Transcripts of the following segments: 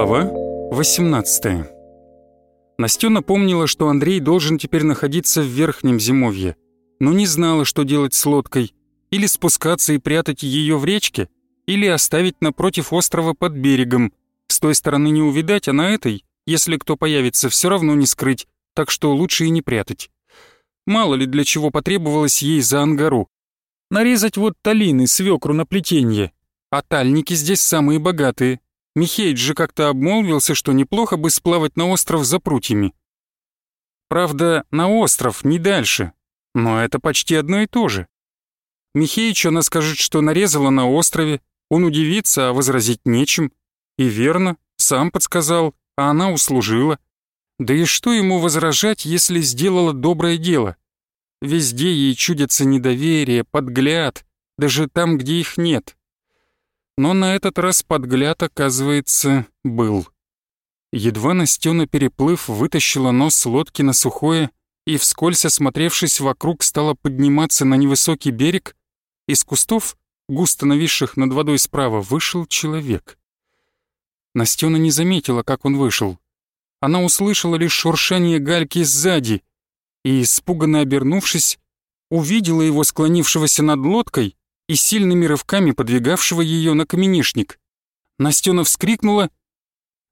Глава 18 Настена помнила, что Андрей должен теперь находиться в верхнем зимовье, но не знала, что делать с лодкой, или спускаться и прятать ее в речке, или оставить напротив острова под берегом. С той стороны не увидать, а на этой, если кто появится, все равно не скрыть, так что лучше и не прятать. Мало ли для чего потребовалось ей за ангару. Нарезать вот талины свекру на плетенье, а тальники здесь самые богатые — Михеич же как-то обмолвился, что неплохо бы сплавать на остров за прутьями. Правда, на остров, не дальше. Но это почти одно и то же. Михеич она скажет, что нарезала на острове, он удивится, а возразить нечем. И верно, сам подсказал, а она услужила. Да и что ему возражать, если сделала доброе дело? Везде ей чудятся недоверие, подгляд, даже там, где их нет но на этот раз подгляд, оказывается, был. Едва Настена, переплыв, вытащила нос лодки на сухое и, вскользь осмотревшись вокруг, стала подниматься на невысокий берег. Из кустов, густо нависших над водой справа, вышел человек. Настена не заметила, как он вышел. Она услышала лишь шуршание гальки сзади и, испуганно обернувшись, увидела его склонившегося над лодкой и сильными рывками подвигавшего ее на каменишник. Настена вскрикнула.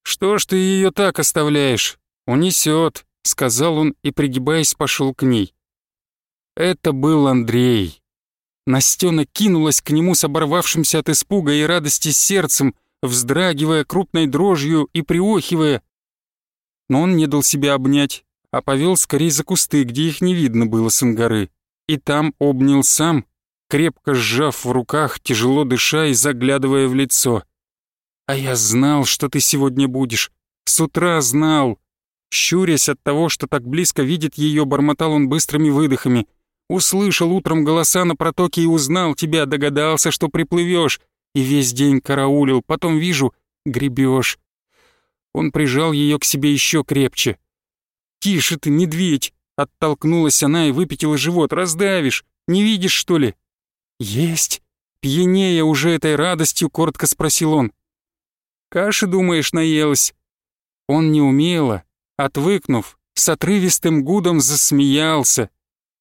«Что ж ты ее так оставляешь? Унесет», — сказал он и, пригибаясь, пошел к ней. Это был Андрей. Настена кинулась к нему с оборвавшимся от испуга и радости сердцем, вздрагивая крупной дрожью и приохивая. Но он не дал себя обнять, а повел скорее за кусты, где их не видно было с ангары. И там обнял сам, крепко сжав в руках, тяжело дыша и заглядывая в лицо. «А я знал, что ты сегодня будешь. С утра знал!» Щурясь от того, что так близко видит ее, бормотал он быстрыми выдохами. «Услышал утром голоса на протоке и узнал тебя, догадался, что приплывешь. И весь день караулил, потом вижу — гребешь. Он прижал ее к себе еще крепче. «Тише ты, медведь!» — оттолкнулась она и выпятила живот. «Раздавишь! Не видишь, что ли? «Есть!» — пьянее уже этой радостью, коротко спросил он. «Каши, думаешь, наелась?» Он неумело, отвыкнув, с отрывистым гудом засмеялся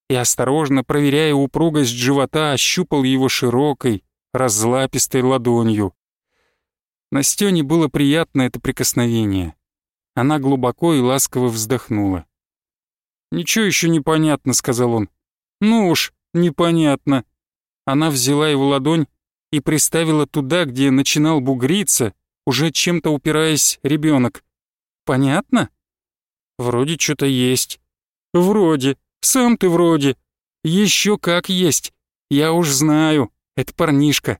и, осторожно проверяя упругость живота, ощупал его широкой, разлапистой ладонью. Настёне было приятно это прикосновение. Она глубоко и ласково вздохнула. «Ничего еще непонятно», — сказал он. «Ну уж, непонятно», она взяла его ладонь и приставила туда, где начинал бугриться, уже чем-то упираясь ребенок. «Понятно?» «Вроде что-то есть». «Вроде. Сам ты вроде. Еще как есть. Я уж знаю. Это парнишка».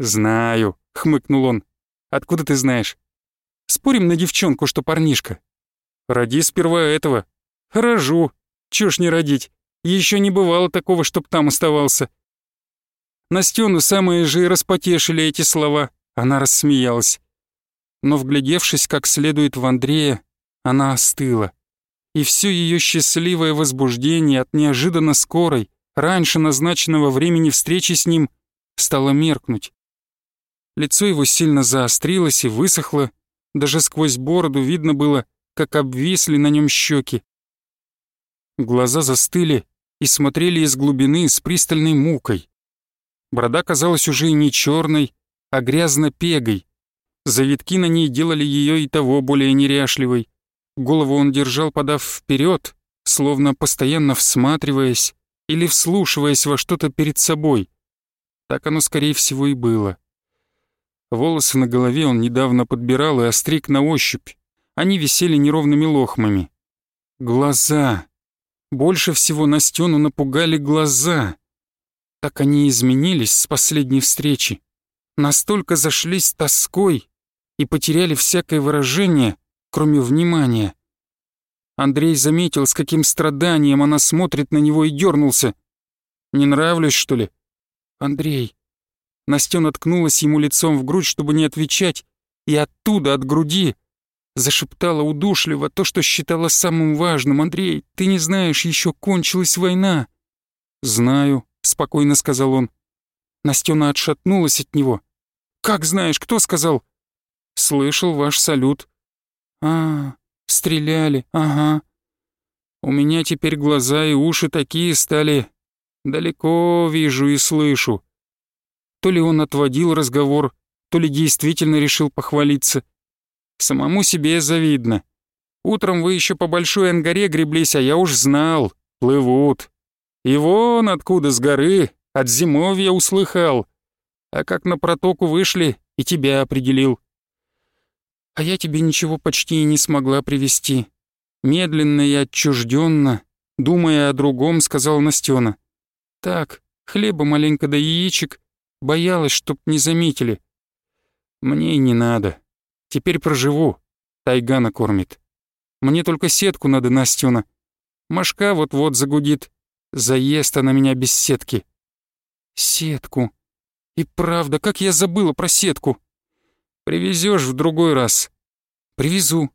«Знаю», — хмыкнул он. «Откуда ты знаешь?» «Спорим на девчонку, что парнишка?» «Роди сперва этого». «Рожу. Чё ж не родить? Еще не бывало такого, чтоб там оставался. Настену самые же и распотешили эти слова. Она рассмеялась. Но, вглядевшись как следует в Андрея, она остыла. И все ее счастливое возбуждение от неожиданно скорой, раньше назначенного времени встречи с ним, стало меркнуть. Лицо его сильно заострилось и высохло, даже сквозь бороду видно было, как обвисли на нем щеки. Глаза застыли и смотрели из глубины с пристальной мукой. Борода казалась уже не черной, а грязно-пегой. Завитки на ней делали ее и того более неряшливой. Голову он держал, подав вперед, словно постоянно всматриваясь или вслушиваясь во что-то перед собой. Так оно, скорее всего, и было. Волосы на голове он недавно подбирал и остриг на ощупь. Они висели неровными лохмами. Глаза. Больше всего Настену напугали глаза. Так они изменились с последней встречи, настолько зашлись тоской и потеряли всякое выражение, кроме внимания. Андрей заметил, с каким страданием она смотрит на него и дернулся. «Не нравлюсь, что ли?» «Андрей...» Настя наткнулась ему лицом в грудь, чтобы не отвечать, и оттуда, от груди, зашептала удушливо то, что считала самым важным. «Андрей, ты не знаешь, еще кончилась война». «Знаю», спокойно сказал он. Настена отшатнулась от него. «Как знаешь, кто сказал?» «Слышал ваш салют». «А, стреляли, ага. У меня теперь глаза и уши такие стали. Далеко вижу и слышу». То ли он отводил разговор, то ли действительно решил похвалиться. Самому себе завидно. Утром вы еще по большой ангаре греблись, а я уж знал, плывут. И вон откуда с горы, от зимовья услыхал. А как на протоку вышли, и тебя определил. А я тебе ничего почти и не смогла привести. Медленно и отчужденно, думая о другом, сказал Настена. Так, хлеба маленько да яичек, боялась, чтоб не заметили. Мне и не надо. Теперь проживу. Тайга накормит. Мне только сетку надо, Настена. Машка вот-вот загудит. Заест она а меня без сетки. Сетку. И правда, как я забыла про сетку. Привезёшь в другой раз. Привезу.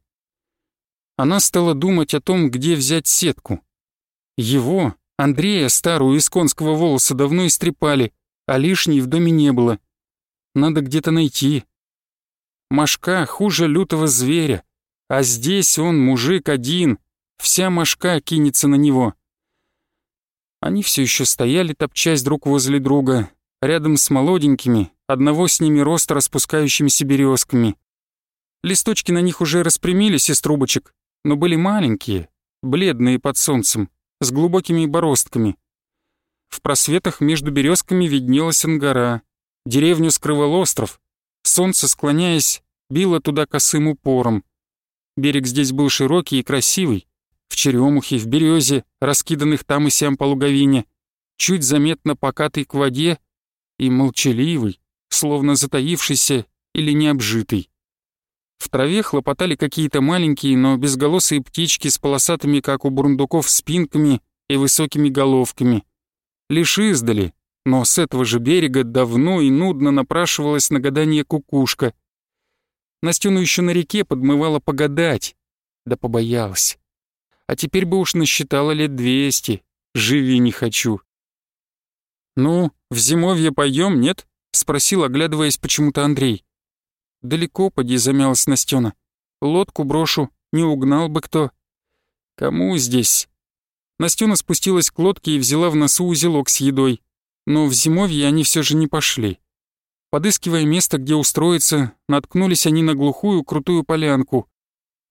Она стала думать о том, где взять сетку. Его, Андрея, старую из конского волоса, давно истрепали, а лишней в доме не было. Надо где-то найти. Машка хуже лютого зверя, а здесь он мужик один, вся машка кинется на него. Они все еще стояли, топчась друг возле друга, рядом с молоденькими, одного с ними роста распускающимися березками. Листочки на них уже распрямились из трубочек, но были маленькие, бледные под солнцем, с глубокими бороздками. В просветах между березками виднелась ангара. Деревню скрывал остров. Солнце, склоняясь, било туда косым упором. Берег здесь был широкий и красивый, в черемухе, в березе, раскиданных там и сям по луговине, чуть заметно покатый к воде и молчаливый, словно затаившийся или необжитый. В траве хлопотали какие-то маленькие, но безголосые птички с полосатыми, как у бурундуков, спинками и высокими головками. Лишь издали, но с этого же берега давно и нудно напрашивалась на гадание кукушка. Настену еще на реке подмывала погадать, да побоялась. А теперь бы уж насчитала лет двести. Живи не хочу. «Ну, в зимовье поем, нет?» — спросил, оглядываясь почему-то Андрей. «Далеко, поди», — замялась Настена. «Лодку брошу, не угнал бы кто». «Кому здесь?» Настена спустилась к лодке и взяла в носу узелок с едой. Но в зимовье они все же не пошли. Подыскивая место, где устроиться, наткнулись они на глухую крутую полянку,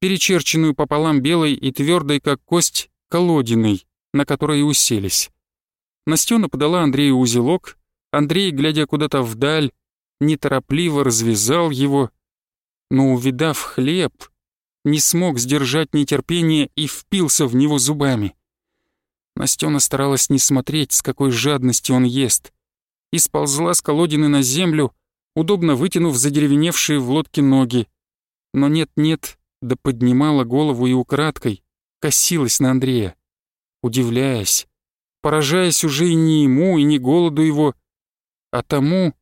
перечерченную пополам белой и твердой, как кость, колодиной, на которой уселись. Настена подала Андрею узелок, Андрей, глядя куда-то вдаль, неторопливо развязал его, но, увидав хлеб, не смог сдержать нетерпение и впился в него зубами. Настена старалась не смотреть, с какой жадностью он ест, и сползла с колодины на землю, удобно вытянув задеревеневшие в лодке ноги. Но нет-нет, да поднимала голову и украдкой косилась на Андрея, удивляясь, поражаясь уже и не ему, и не голоду его, а тому,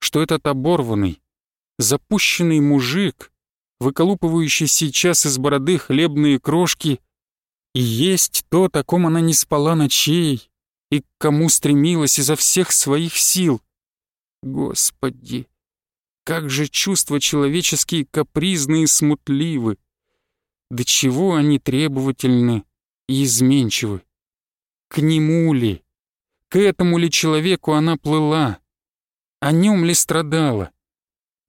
что этот оборванный, запущенный мужик, выколупывающий сейчас из бороды хлебные крошки, и есть то, о ком она не спала ночей, и к кому стремилась изо всех своих сил. Господи, как же чувства человеческие капризны и смутливы! До чего они требовательны и изменчивы? К нему ли? К этому ли человеку она плыла? О нем ли страдала?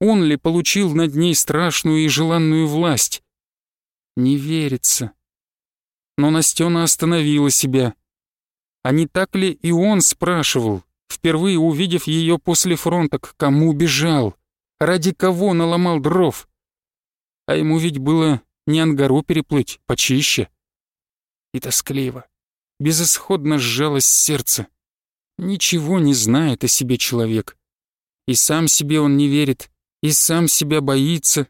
Он ли получил над ней страшную и желанную власть? Не верится. Но Настена остановила себя. А не так ли и он спрашивал, впервые увидев ее после фронта, к кому бежал? Ради кого наломал дров? А ему ведь было не ангару переплыть, почище. И тоскливо, безысходно сжалось сердце. Ничего не знает о себе человек. И сам себе он не верит, и сам себя боится.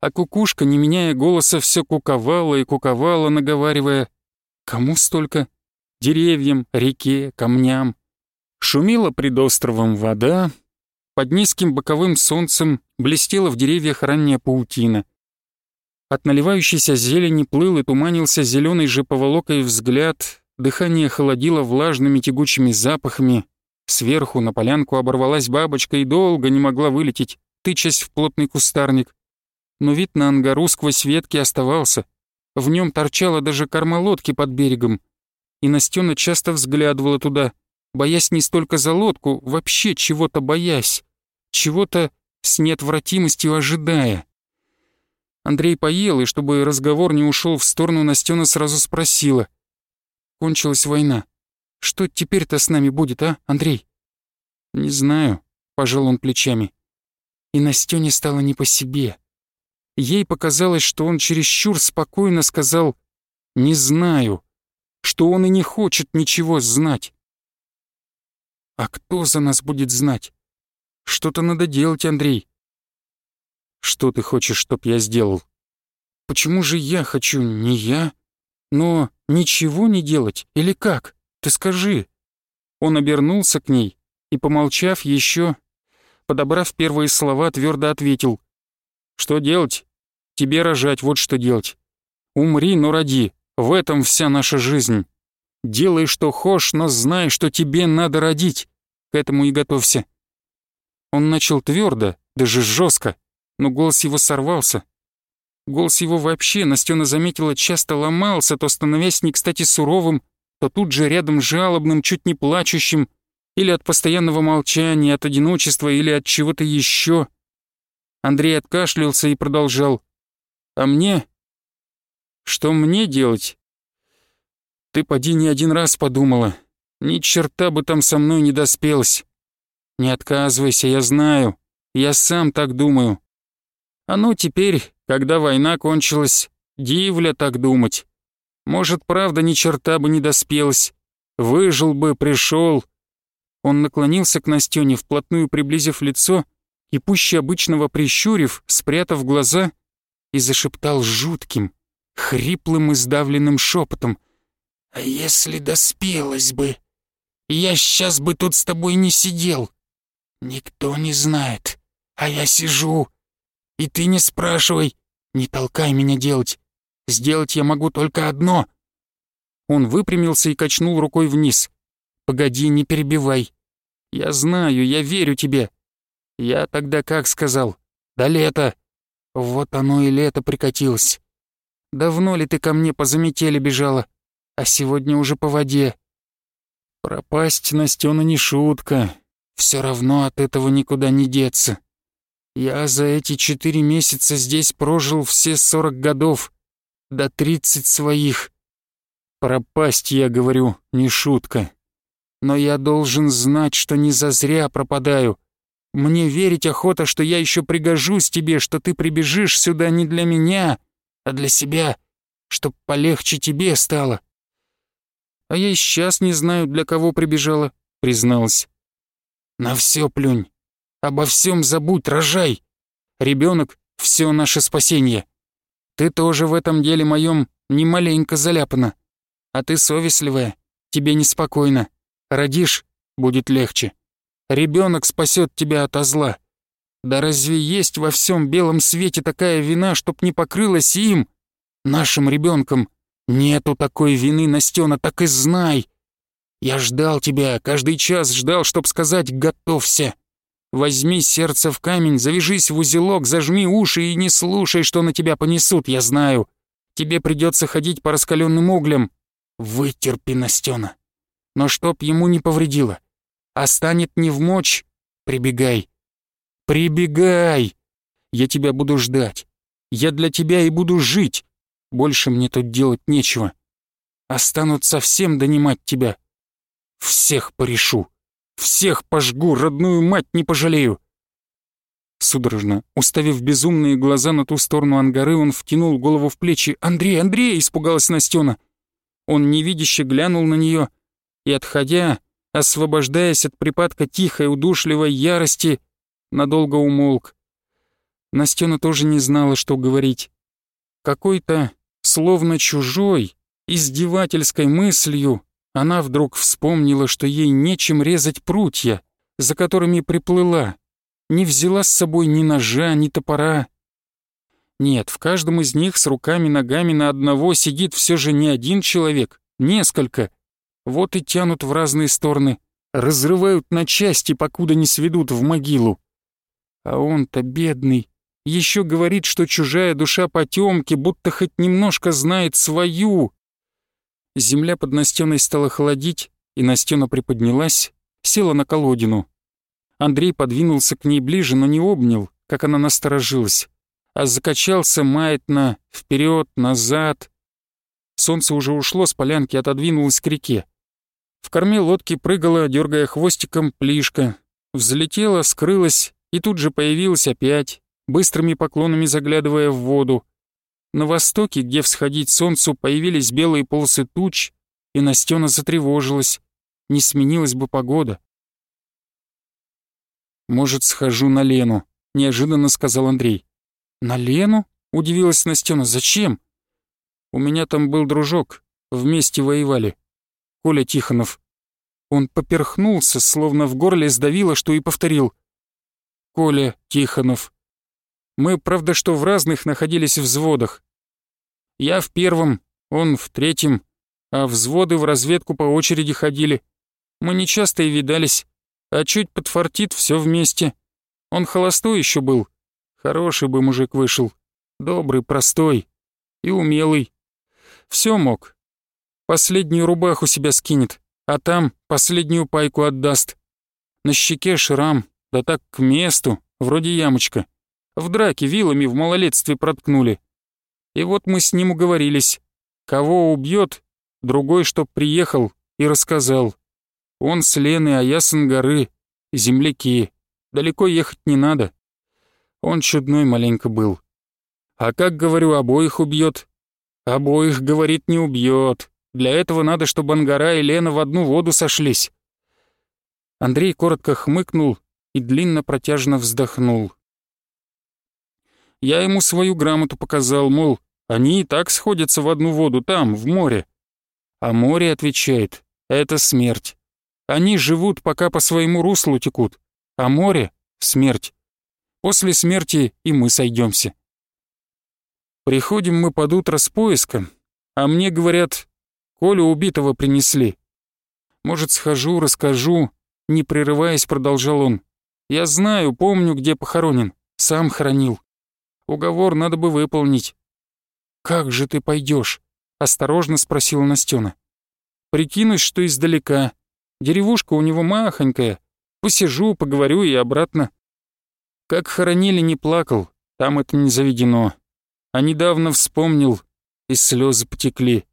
А кукушка, не меняя голоса, все куковала и куковала, наговаривая «Кому столько?» Деревьям, реке, камням. Шумела пред островом вода, под низким боковым солнцем блестела в деревьях ранняя паутина. От наливающейся зелени плыл и туманился зеленый же поволокой взгляд, дыхание холодило влажными тягучими запахами. Сверху на полянку оборвалась бабочка и долго не могла вылететь, тычась в плотный кустарник. Но вид на ангару сквозь ветки оставался. В нем торчала даже корма лодки под берегом. И Настена часто взглядывала туда — боясь не столько за лодку, вообще чего-то боясь, чего-то с неотвратимостью ожидая. Андрей поел, и чтобы разговор не ушел в сторону, Настена сразу спросила. «Кончилась война. Что теперь-то с нами будет, а, Андрей?» «Не знаю», — пожал он плечами. И Настёне стало не по себе. Ей показалось, что он чересчур спокойно сказал «не знаю», что он и не хочет ничего знать. А кто за нас будет знать? Что-то надо делать, Андрей. Что ты хочешь, чтоб я сделал? Почему же я хочу, не я? Но ничего не делать или как? Ты скажи. Он обернулся к ней и, помолчав еще, подобрав первые слова, твердо ответил. Что делать? Тебе рожать, вот что делать. Умри, но роди. В этом вся наша жизнь. Делай, что хочешь, но знай, что тебе надо родить. К этому и готовься». Он начал твердо, даже жестко, но голос его сорвался. Голос его вообще, Настена заметила, часто ломался, то становясь не кстати суровым, то тут же рядом жалобным, чуть не плачущим, или от постоянного молчания, от одиночества, или от чего-то еще. Андрей откашлялся и продолжал. «А мне? Что мне делать? Ты поди не один раз подумала. Ни черта бы там со мной не доспелось. Не отказывайся, я знаю. Я сам так думаю. А ну теперь, когда война кончилась, дивля так думать. Может, правда, ни черта бы не доспелось, Выжил бы, пришел. Он наклонился к Настёне, вплотную приблизив лицо и, пуще обычного прищурив, спрятав глаза, и зашептал жутким, хриплым и сдавленным шепотом. А если доспелось бы, я сейчас бы тут с тобой не сидел. Никто не знает, а я сижу. И ты не спрашивай, не толкай меня делать. Сделать я могу только одно. Он выпрямился и качнул рукой вниз. Погоди, не перебивай. Я знаю, я верю тебе. Я тогда как сказал? Да лето. Вот оно и лето прикатилось. Давно ли ты ко мне по заметели бежала? а сегодня уже по воде. Пропасть Настёна не шутка. Все равно от этого никуда не деться. Я за эти четыре месяца здесь прожил все сорок годов, до тридцать своих. Пропасть, я говорю, не шутка. Но я должен знать, что не зазря пропадаю. Мне верить охота, что я еще пригожусь тебе, что ты прибежишь сюда не для меня, а для себя, чтоб полегче тебе стало а я и сейчас не знаю, для кого прибежала», — призналась. «На все плюнь. Обо всем забудь, рожай. Ребенок — все наше спасение. Ты тоже в этом деле моем немаленько заляпана. А ты совестливая, тебе неспокойно. Родишь — будет легче. Ребенок спасет тебя от зла. Да разве есть во всем белом свете такая вина, чтоб не покрылась им, нашим ребенком?» «Нету такой вины, Настёна, так и знай! Я ждал тебя, каждый час ждал, чтоб сказать «готовься». Возьми сердце в камень, завяжись в узелок, зажми уши и не слушай, что на тебя понесут, я знаю. Тебе придется ходить по раскаленным углям. Вытерпи, Настёна, Но чтоб ему не повредило. А станет не в мочь, прибегай. Прибегай! Я тебя буду ждать. Я для тебя и буду жить. Больше мне тут делать нечего. А станут совсем донимать тебя. Всех порешу. Всех пожгу, родную мать не пожалею. Судорожно, уставив безумные глаза на ту сторону ангары, он втянул голову в плечи. «Андрей, Андрей!» — испугалась Настена. Он невидяще глянул на нее и, отходя, освобождаясь от припадка тихой, удушливой ярости, надолго умолк. Настена тоже не знала, что говорить. Какой-то словно чужой, издевательской мыслью она вдруг вспомнила, что ей нечем резать прутья, за которыми приплыла, не взяла с собой ни ножа, ни топора. Нет, в каждом из них с руками-ногами на одного сидит все же не один человек, несколько. Вот и тянут в разные стороны, разрывают на части, покуда не сведут в могилу. А он-то бедный, еще говорит, что чужая душа потемки, будто хоть немножко знает свою. Земля под Настеной стала холодить, и Настена приподнялась, села на колодину. Андрей подвинулся к ней ближе, но не обнял, как она насторожилась, а закачался маятно, вперед, назад. Солнце уже ушло с полянки, отодвинулось к реке. В корме лодки прыгала, дергая хвостиком, плишка. Взлетела, скрылась и тут же появилась опять быстрыми поклонами заглядывая в воду. На востоке, где всходить солнцу, появились белые полосы туч, и Настена затревожилась. Не сменилась бы погода. «Может, схожу на Лену», — неожиданно сказал Андрей. «На Лену?» — удивилась Настена. «Зачем?» «У меня там был дружок. Вместе воевали. Коля Тихонов». Он поперхнулся, словно в горле сдавило, что и повторил. «Коля Тихонов». Мы, правда, что в разных находились взводах. Я в первом, он в третьем, а взводы в разведку по очереди ходили. Мы нечасто и видались, а чуть подфартит все вместе. Он холостой еще был. Хороший бы мужик вышел. Добрый, простой и умелый. Все мог. Последнюю рубаху себя скинет, а там последнюю пайку отдаст. На щеке шрам, да так к месту, вроде ямочка. В драке вилами в малолетстве проткнули. И вот мы с ним уговорились. Кого убьет, другой, чтоб приехал и рассказал. Он с Лены, а я с Ангары, земляки. Далеко ехать не надо. Он чудной маленько был. А как, говорю, обоих убьет? Обоих, говорит, не убьет. Для этого надо, чтобы Ангара и Лена в одну воду сошлись. Андрей коротко хмыкнул и длинно протяжно вздохнул. Я ему свою грамоту показал, мол, они и так сходятся в одну воду там, в море. А море отвечает, это смерть. Они живут, пока по своему руслу текут, а море — смерть. После смерти и мы сойдемся. Приходим мы под утро с поиска, а мне говорят, Колю убитого принесли. Может, схожу, расскажу, не прерываясь, продолжал он. Я знаю, помню, где похоронен, сам хоронил. Уговор надо бы выполнить». «Как же ты пойдешь? осторожно спросила Настёна. «Прикинусь, что издалека. Деревушка у него махонькая. Посижу, поговорю и обратно». Как хоронили, не плакал, там это не заведено. А недавно вспомнил, и слезы потекли.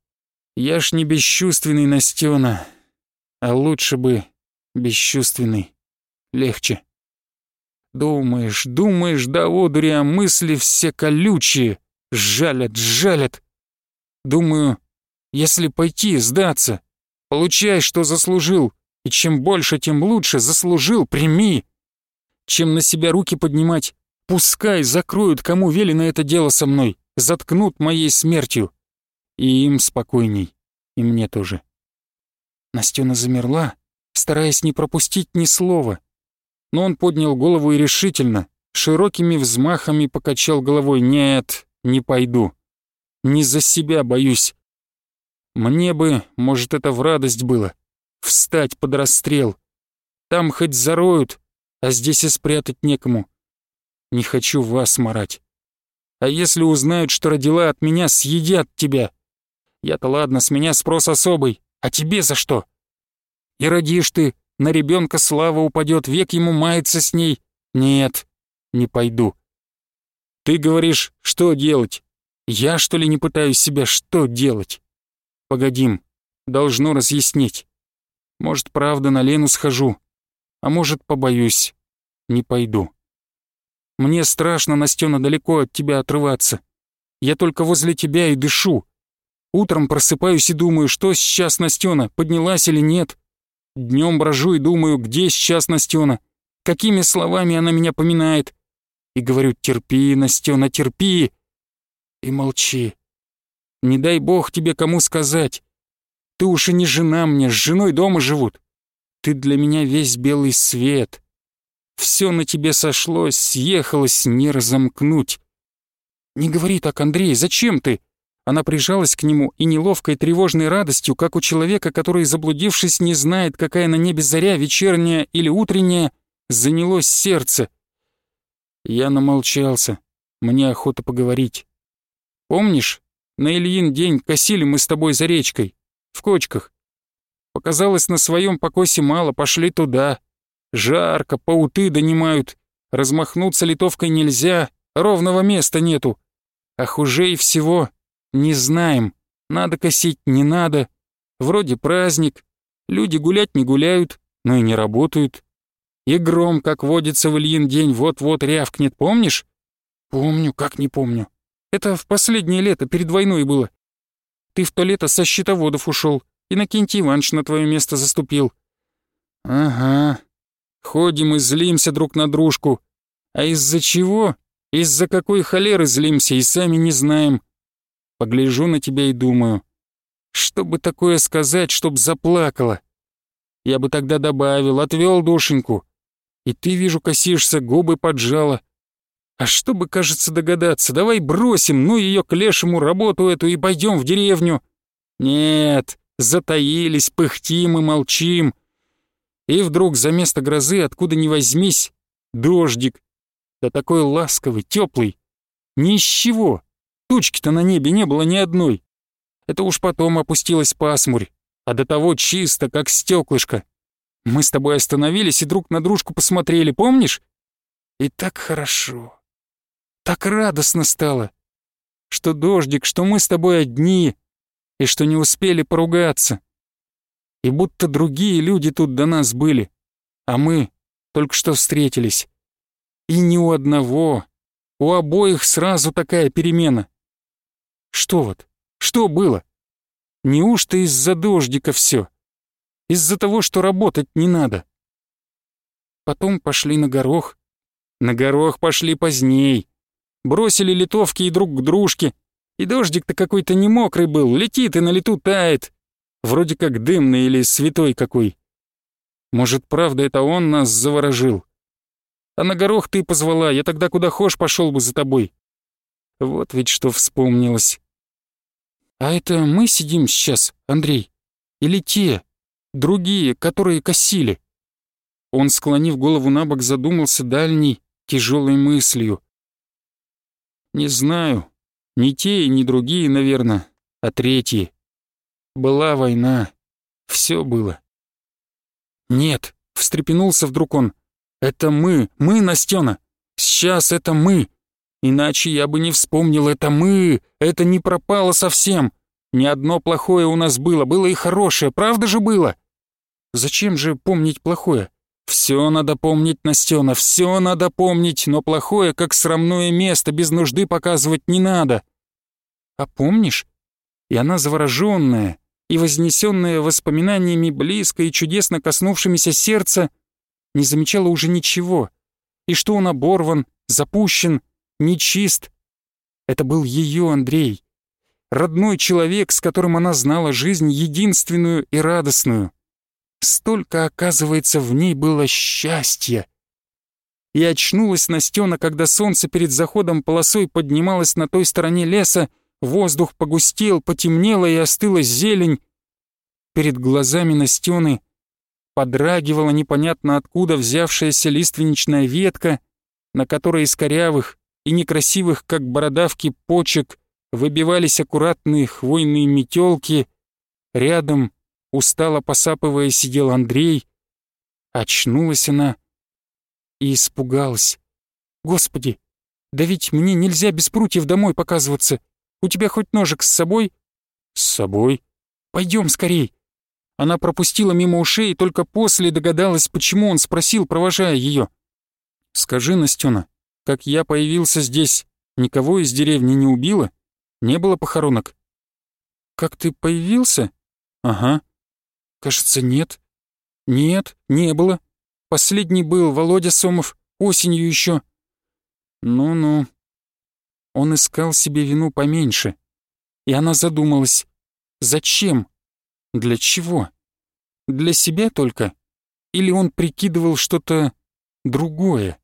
Я ж не бесчувственный, Настёна, а лучше бы бесчувственный. Легче. Думаешь, думаешь, да одури, а мысли все колючие. Жалят, жалят. Думаю, если пойти, сдаться, получай, что заслужил, и чем больше, тем лучше, заслужил, прими. Чем на себя руки поднимать, пускай закроют, кому велено это дело со мной, заткнут моей смертью. И им спокойней, и мне тоже. Настена замерла, стараясь не пропустить ни слова, но он поднял голову и решительно, широкими взмахами покачал головой. «Нет, не пойду. Не за себя боюсь. Мне бы, может, это в радость было. Встать под расстрел. Там хоть зароют, а здесь и спрятать некому. Не хочу вас марать. А если узнают, что родила от меня, съедят тебя. Я-то ладно, с меня спрос особый, а тебе за что? И родишь ты на ребенка слава упадет, век ему мается с ней. Нет, не пойду. Ты говоришь, что делать? Я, что ли, не пытаюсь себя, что делать? Погодим, должно разъяснить. Может, правда, на Лену схожу, а может, побоюсь, не пойду. Мне страшно, Настена, далеко от тебя отрываться. Я только возле тебя и дышу. Утром просыпаюсь и думаю, что сейчас Настена, поднялась или нет. Днем брожу и думаю, где сейчас Настена, какими словами она меня поминает. И говорю, терпи, Настена, терпи. И молчи. Не дай бог тебе кому сказать. Ты уж и не жена мне, с женой дома живут. Ты для меня весь белый свет. Все на тебе сошлось, съехалось, не разомкнуть. Не говори так, Андрей, зачем ты? Она прижалась к нему и неловкой тревожной радостью, как у человека, который, заблудившись, не знает, какая на небе заря, вечерняя или утренняя, занялось сердце. Я намолчался. Мне охота поговорить. Помнишь, на Ильин день косили мы с тобой за речкой? В кочках. Показалось, на своем покосе мало, пошли туда. Жарко, пауты донимают. Размахнуться литовкой нельзя, ровного места нету. А хуже и всего не знаем, надо косить, не надо. Вроде праздник. Люди гулять не гуляют, но и не работают. И гром, как водится в Ильин день, вот-вот рявкнет, помнишь? Помню, как не помню. Это в последнее лето, перед войной было. Ты в то лето со счетоводов ушел, и на Кенти Иванович на твое место заступил. Ага. Ходим и злимся друг на дружку. А из-за чего? Из-за какой холеры злимся и сами не знаем. Погляжу на тебя и думаю, что бы такое сказать, чтоб заплакала? Я бы тогда добавил, отвел душеньку. И ты, вижу, косишься, губы поджала. А что бы, кажется, догадаться, давай бросим, ну ее к лешему работу эту и пойдем в деревню. Нет, затаились, пыхтим и молчим. И вдруг за место грозы, откуда ни возьмись, дождик. Да такой ласковый, теплый. Ни с чего. Тучки-то на небе не было ни одной. Это уж потом опустилась пасмурь, а до того чисто, как стеклышко. Мы с тобой остановились и друг на дружку посмотрели, помнишь? И так хорошо, так радостно стало, что дождик, что мы с тобой одни, и что не успели поругаться. И будто другие люди тут до нас были, а мы только что встретились. И ни у одного, у обоих сразу такая перемена. Что вот? Что было? Неужто из-за дождика все? Из-за того, что работать не надо? Потом пошли на горох. На горох пошли поздней. Бросили литовки и друг к дружке. И дождик-то какой-то не мокрый был, летит и на лету тает. Вроде как дымный или святой какой. Может, правда, это он нас заворожил? А на горох ты позвала, я тогда куда хошь пошел бы за тобой. Вот ведь что вспомнилось. А это мы сидим сейчас, Андрей? Или те, другие, которые косили? Он, склонив голову на бок, задумался дальней, тяжелой мыслью. Не знаю, не те и не другие, наверное, а третьи. Была война, все было. Нет, встрепенулся вдруг он. Это мы, мы, Настена. Сейчас это мы. Иначе я бы не вспомнил, это мы, это не пропало совсем. Ни одно плохое у нас было, было и хорошее, правда же было? Зачем же помнить плохое? Все надо помнить, Настена, все надо помнить, но плохое, как срамное место, без нужды показывать не надо. А помнишь? И она завороженная и вознесенная воспоминаниями близко и чудесно коснувшимися сердца, не замечала уже ничего. И что он оборван, запущен, нечист. Это был ее Андрей. Родной человек, с которым она знала жизнь единственную и радостную. Столько, оказывается, в ней было счастья. И очнулась Настена, когда солнце перед заходом полосой поднималось на той стороне леса, воздух погустел, потемнело и остыла зелень. Перед глазами Настены подрагивала непонятно откуда взявшаяся лиственничная ветка, на которой из корявых, и некрасивых, как бородавки, почек выбивались аккуратные хвойные метелки. Рядом, устало посапывая, сидел Андрей. Очнулась она и испугалась. «Господи, да ведь мне нельзя без прутьев домой показываться. У тебя хоть ножик с собой?» «С собой?» «Пойдем скорей!» Она пропустила мимо ушей и только после догадалась, почему он спросил, провожая ее. «Скажи, Настена, как я появился здесь, никого из деревни не убило, не было похоронок. Как ты появился? Ага. Кажется, нет. Нет, не было. Последний был Володя Сомов, осенью еще. Ну-ну. Он искал себе вину поменьше. И она задумалась. Зачем? Для чего? Для себя только? Или он прикидывал что-то другое?